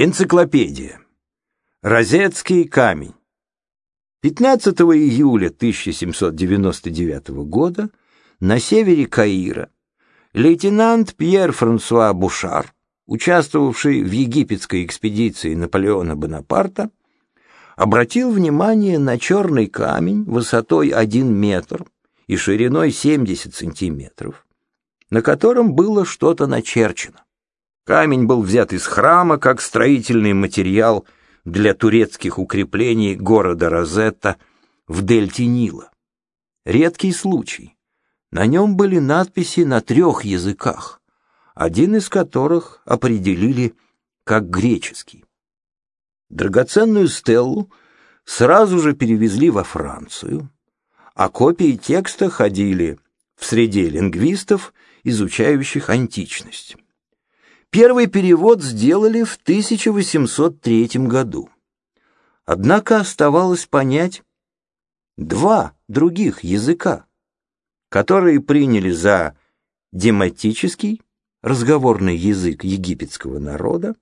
Энциклопедия. Розетский камень. 15 июля 1799 года на севере Каира лейтенант Пьер-Франсуа Бушар, участвовавший в египетской экспедиции Наполеона Бонапарта, обратил внимание на черный камень высотой 1 метр и шириной 70 сантиметров, на котором было что-то начерчено. Камень был взят из храма как строительный материал для турецких укреплений города Розетта в дельте Нила. Редкий случай. На нем были надписи на трех языках, один из которых определили как греческий. Драгоценную стеллу сразу же перевезли во Францию, а копии текста ходили в среде лингвистов, изучающих античность. Первый перевод сделали в 1803 году. Однако оставалось понять два других языка, которые приняли за дематический, разговорный язык египетского народа,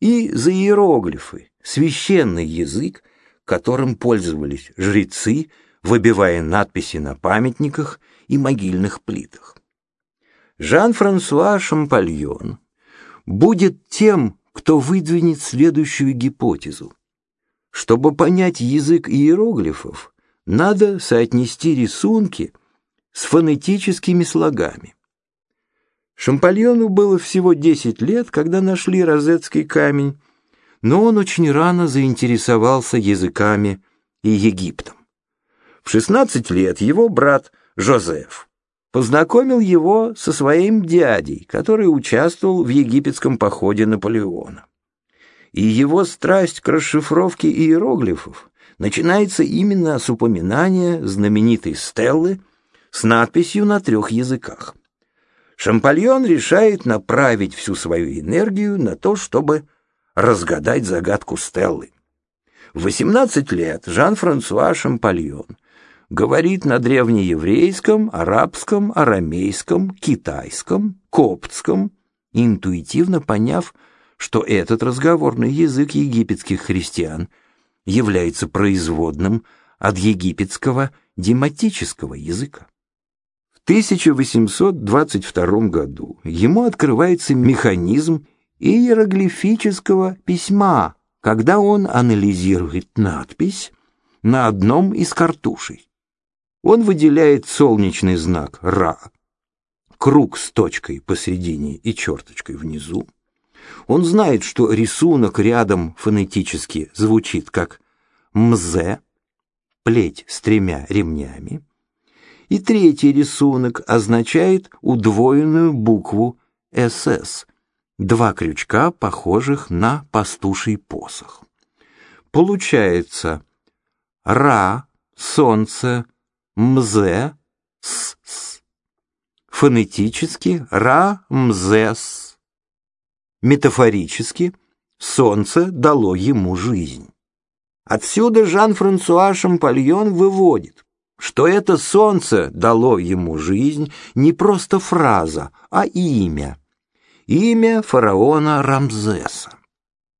и за иероглифы, священный язык, которым пользовались жрецы, выбивая надписи на памятниках и могильных плитах. Жан-Франсуа Шампальон будет тем, кто выдвинет следующую гипотезу. Чтобы понять язык иероглифов, надо соотнести рисунки с фонетическими слогами. Шампальону было всего 10 лет, когда нашли розетский камень, но он очень рано заинтересовался языками и Египтом. В 16 лет его брат Жозеф познакомил его со своим дядей, который участвовал в египетском походе Наполеона. И его страсть к расшифровке иероглифов начинается именно с упоминания знаменитой стеллы с надписью на трех языках. Шампальон решает направить всю свою энергию на то, чтобы разгадать загадку стеллы. В 18 лет Жан-Франсуа Шампальон говорит на древнееврейском, арабском, арамейском, китайском, коптском, интуитивно поняв, что этот разговорный язык египетских христиан является производным от египетского дематического языка. В 1822 году ему открывается механизм иероглифического письма, когда он анализирует надпись на одном из картушей. Он выделяет солнечный знак Ра, круг с точкой посередине и черточкой внизу. Он знает, что рисунок рядом фонетически звучит как «мзе», плеть с тремя ремнями. И третий рисунок означает удвоенную букву «СС», два крючка, похожих на пастуший посох. Получается «ра», «солнце», мзе, с, с. Фонетически ра, мзе, с. Метафорически солнце дало ему жизнь. Отсюда Жан-Франсуа Шампальон выводит, что это солнце дало ему жизнь не просто фраза, а имя. Имя фараона Рамзеса.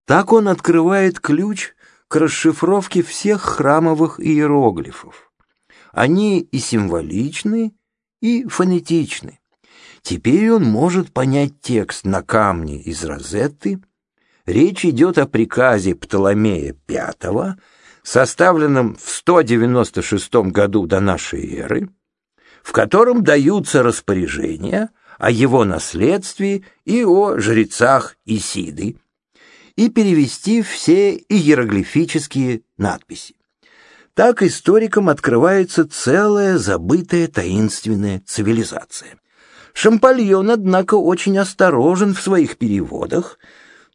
Так он открывает ключ к расшифровке всех храмовых иероглифов. Они и символичны, и фонетичны. Теперь он может понять текст на камне из Розетты. Речь идет о приказе Птоломея V, составленном в 196 году до нашей эры, в котором даются распоряжения о его наследстве и о жрецах Исиды, и перевести все иероглифические надписи. Так историкам открывается целая забытая таинственная цивилизация. Шампальон, однако, очень осторожен в своих переводах,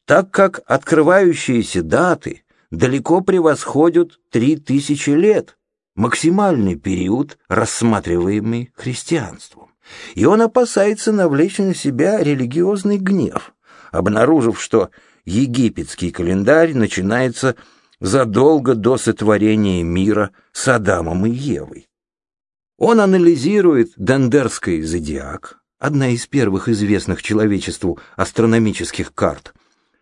так как открывающиеся даты далеко превосходят три тысячи лет, максимальный период, рассматриваемый христианством. И он опасается навлечь на себя религиозный гнев, обнаружив, что египетский календарь начинается задолго до сотворения мира с Адамом и Евой. Он анализирует Дендерский зодиак, одна из первых известных человечеству астрономических карт,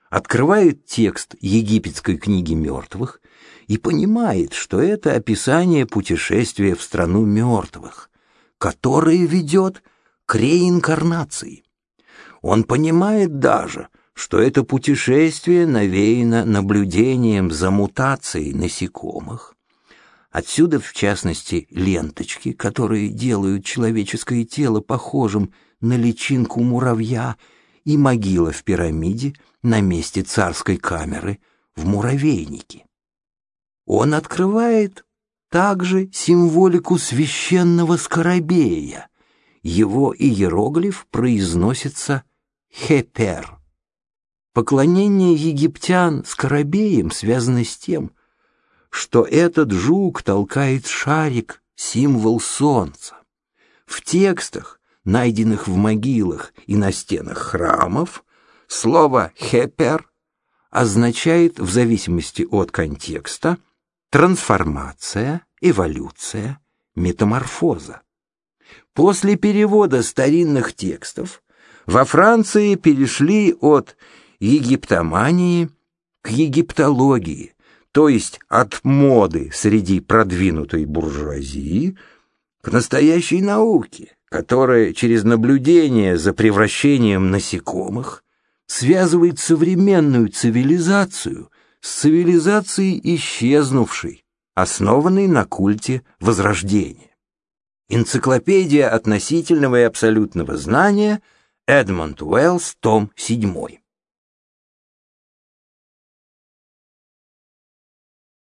открывает текст египетской книги мертвых и понимает, что это описание путешествия в страну мертвых, которое ведет к реинкарнации. Он понимает даже, что это путешествие навеяно наблюдением за мутацией насекомых. Отсюда, в частности, ленточки, которые делают человеческое тело похожим на личинку муравья, и могила в пирамиде на месте царской камеры в муравейнике. Он открывает также символику священного скоробея. Его иероглиф произносится «хепер». Поклонение египтян скоробеям связано с тем, что этот жук толкает шарик, символ солнца. В текстах, найденных в могилах и на стенах храмов, слово «хепер» означает в зависимости от контекста трансформация, эволюция, метаморфоза. После перевода старинных текстов во Франции перешли от египтомании к египтологии, то есть от моды среди продвинутой буржуазии к настоящей науке, которая через наблюдение за превращением насекомых связывает современную цивилизацию с цивилизацией исчезнувшей, основанной на культе Возрождения. Энциклопедия относительного и абсолютного знания Эдмонд Уэллс, том 7.